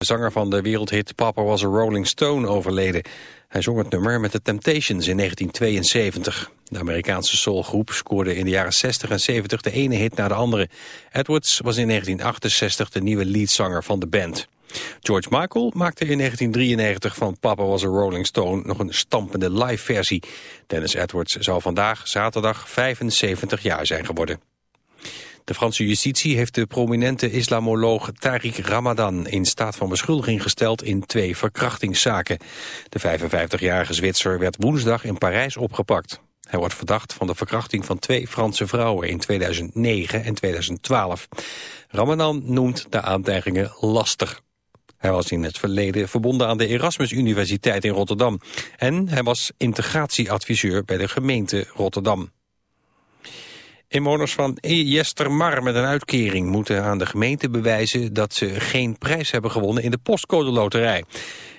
De zanger van de wereldhit Papa Was a Rolling Stone overleden. Hij zong het nummer met de Temptations in 1972. De Amerikaanse soulgroep scoorde in de jaren 60 en 70 de ene hit na de andere. Edwards was in 1968 de nieuwe leadzanger van de band. George Michael maakte in 1993 van Papa Was a Rolling Stone nog een stampende live versie. Dennis Edwards zou vandaag, zaterdag, 75 jaar zijn geworden. De Franse justitie heeft de prominente islamoloog Tariq Ramadan in staat van beschuldiging gesteld in twee verkrachtingszaken. De 55-jarige Zwitser werd woensdag in Parijs opgepakt. Hij wordt verdacht van de verkrachting van twee Franse vrouwen in 2009 en 2012. Ramadan noemt de aantijgingen lastig. Hij was in het verleden verbonden aan de Erasmus Universiteit in Rotterdam. En hij was integratieadviseur bij de gemeente Rotterdam. Inwoners van Jestermar met een uitkering moeten aan de gemeente bewijzen dat ze geen prijs hebben gewonnen in de postcode loterij.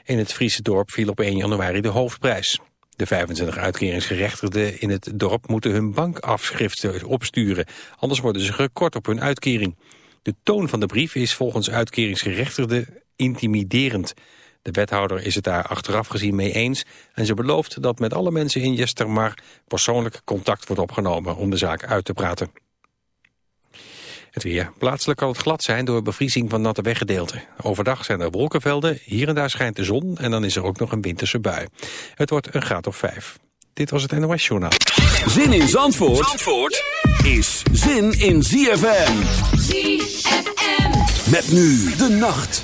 In het Friese dorp viel op 1 januari de hoofdprijs. De 25 uitkeringsgerechtigden in het dorp moeten hun bankafschriften opsturen, anders worden ze gekort op hun uitkering. De toon van de brief is volgens uitkeringsgerechtigden intimiderend. De wethouder is het daar achteraf gezien mee eens en ze belooft dat met alle mensen in Jestermar persoonlijk contact wordt opgenomen om de zaak uit te praten. Het weer. Plaatselijk kan het glad zijn door bevriezing van natte weggedeelten. Overdag zijn er wolkenvelden, hier en daar schijnt de zon en dan is er ook nog een winterse bui. Het wordt een graad of vijf. Dit was het NOS Journaal. Zin in Zandvoort, Zandvoort is zin in ZFM. ZFM. Met nu de nacht.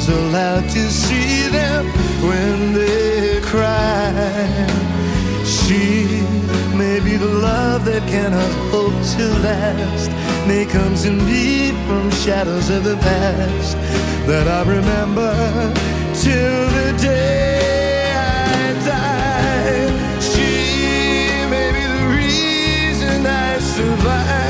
One's allowed to see them when they cry. She may be the love that cannot hope to last. May come to me from shadows of the past that I remember till the day I die. She may be the reason I survive.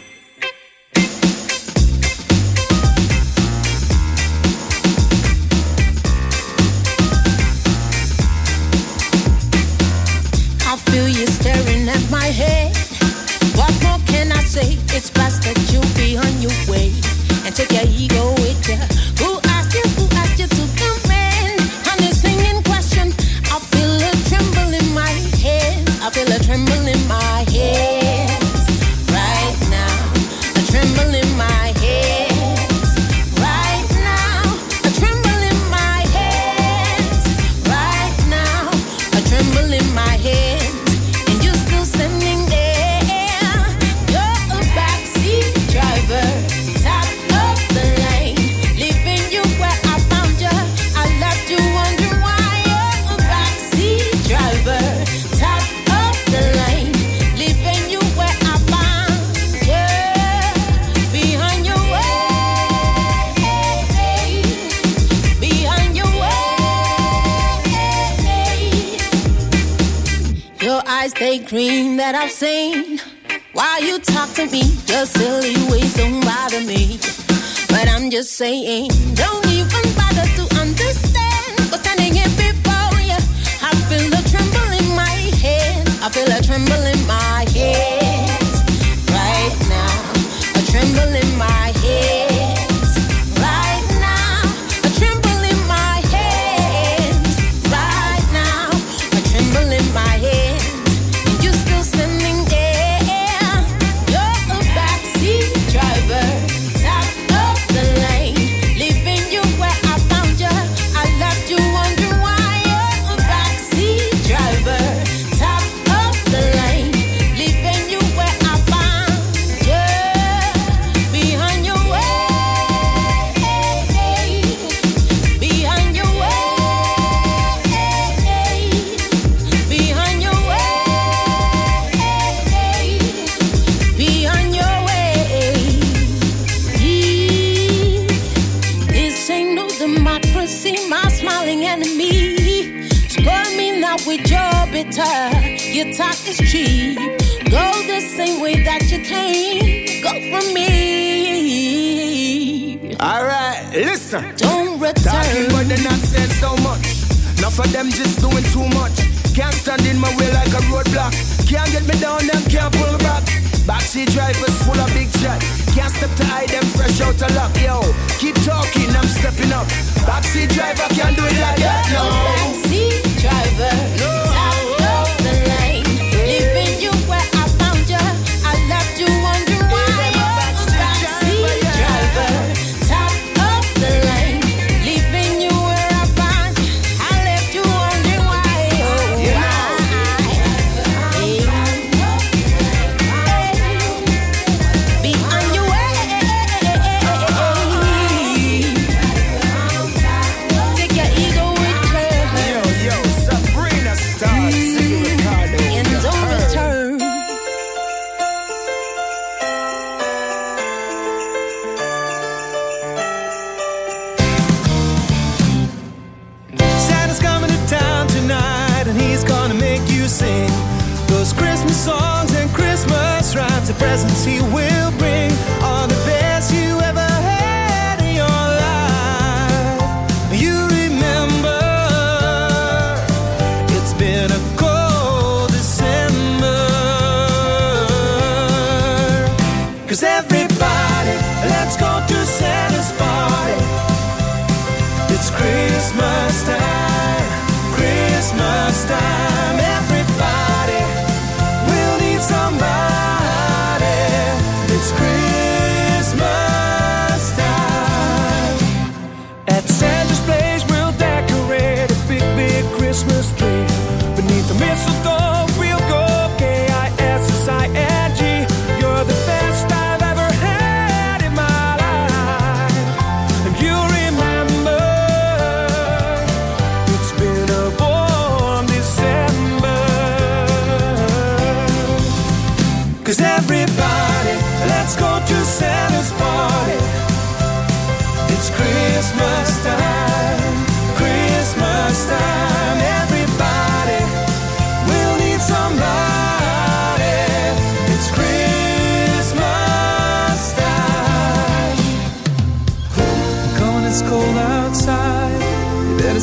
saying interlock, yo. Keep talking, I'm stepping up. Backseat driver can do it like that. presence he will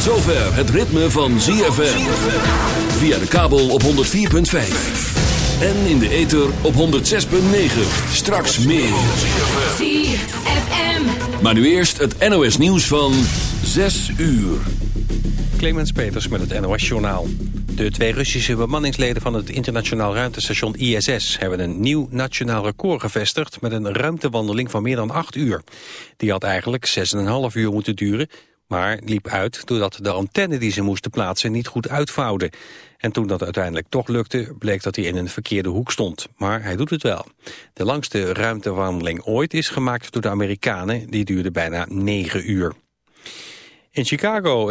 Tot zover het ritme van ZFM. Via de kabel op 104.5. En in de ether op 106.9. Straks meer. ZFM. Maar nu eerst het NOS nieuws van 6 uur. Clemens Peters met het NOS-journaal. De twee Russische bemanningsleden van het internationaal ruimtestation ISS... hebben een nieuw nationaal record gevestigd... met een ruimtewandeling van meer dan acht uur. Die had eigenlijk 6,5 uur moeten duren... maar liep uit doordat de antenne die ze moesten plaatsen niet goed uitvouwde. En toen dat uiteindelijk toch lukte, bleek dat hij in een verkeerde hoek stond. Maar hij doet het wel. De langste ruimtewandeling ooit is gemaakt door de Amerikanen. Die duurde bijna 9 uur. In Chicago